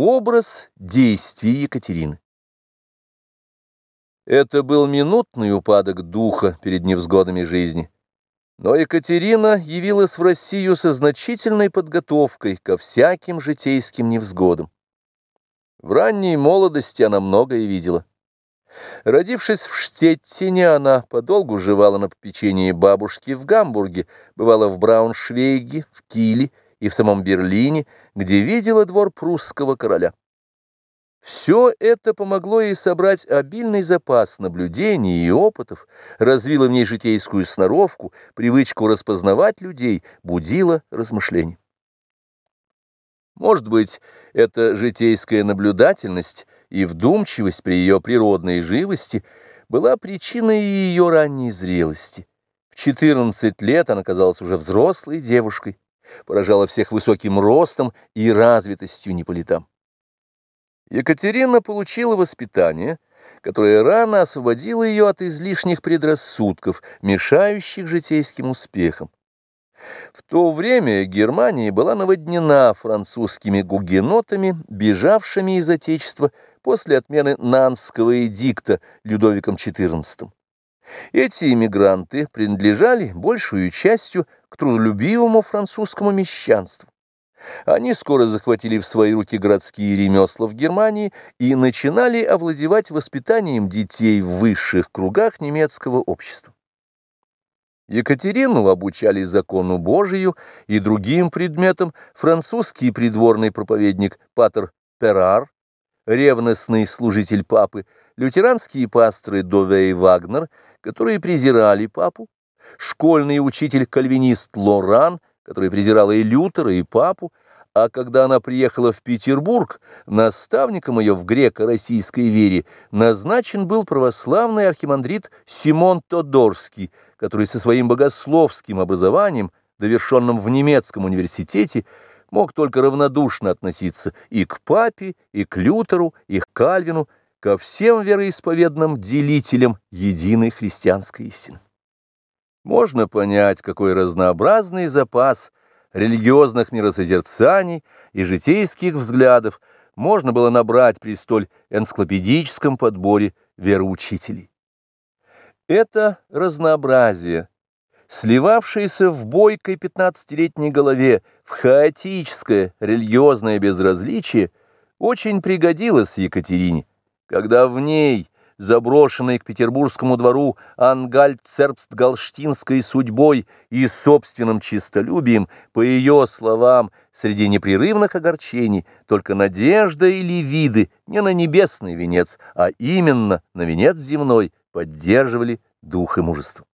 Образ действий Екатерины Это был минутный упадок духа перед невзгодами жизни. Но Екатерина явилась в Россию со значительной подготовкой ко всяким житейским невзгодам. В ранней молодости она многое видела. Родившись в Штеттине, она подолгу жевала на попечении бабушки в Гамбурге, бывала в Брауншвейге, в Киле, и в самом Берлине, где видела двор прусского короля. Все это помогло ей собрать обильный запас наблюдений и опытов, развило в ней житейскую сноровку, привычку распознавать людей, будило размышления. Может быть, эта житейская наблюдательность и вдумчивость при ее природной живости была причиной ее ранней зрелости. В 14 лет она казалась уже взрослой девушкой поражала всех высоким ростом и развитостью не. Екатерина получила воспитание, которое рано освободило ее от излишних предрассудков, мешающих житейским успехам. В то время Германия была наводнена французскими гугенотами, бежавшими из Отечества после отмены Нанского эдикта Людовиком XIV. Эти иммигранты принадлежали большую частью к трудолюбивому французскому мещанству. Они скоро захватили в свои руки городские ремесла в Германии и начинали овладевать воспитанием детей в высших кругах немецкого общества. Екатерину обучали закону Божию и другим предметам французский придворный проповедник Патер Перар, ревностный служитель папы, лютеранские пасторы Дове и Вагнер, которые презирали папу, школьный учитель-кальвинист Лоран, который презирал и Лютера, и папу, а когда она приехала в Петербург, наставником ее в греко-российской вере назначен был православный архимандрит Симон Тодорский, который со своим богословским образованием, довершенным в немецком университете, мог только равнодушно относиться и к папе, и к Лютеру, и к Кальвину, ко всем вероисповедным делителям единой христианской истины. Можно понять, какой разнообразный запас религиозных миросозерцаний и житейских взглядов можно было набрать при столь энциклопедическом подборе вероучителей. Это разнообразие, сливавшееся в бойкой пятнадцатилетней голове в хаотическое религиозное безразличие, очень пригодилось Екатерине, когда в ней – заброшенной к петербургскому двору ангальцербст-галштинской судьбой и собственным честолюбием, по ее словам, среди непрерывных огорчений, только надежда или виды не на небесный венец, а именно на венец земной поддерживали дух и мужество.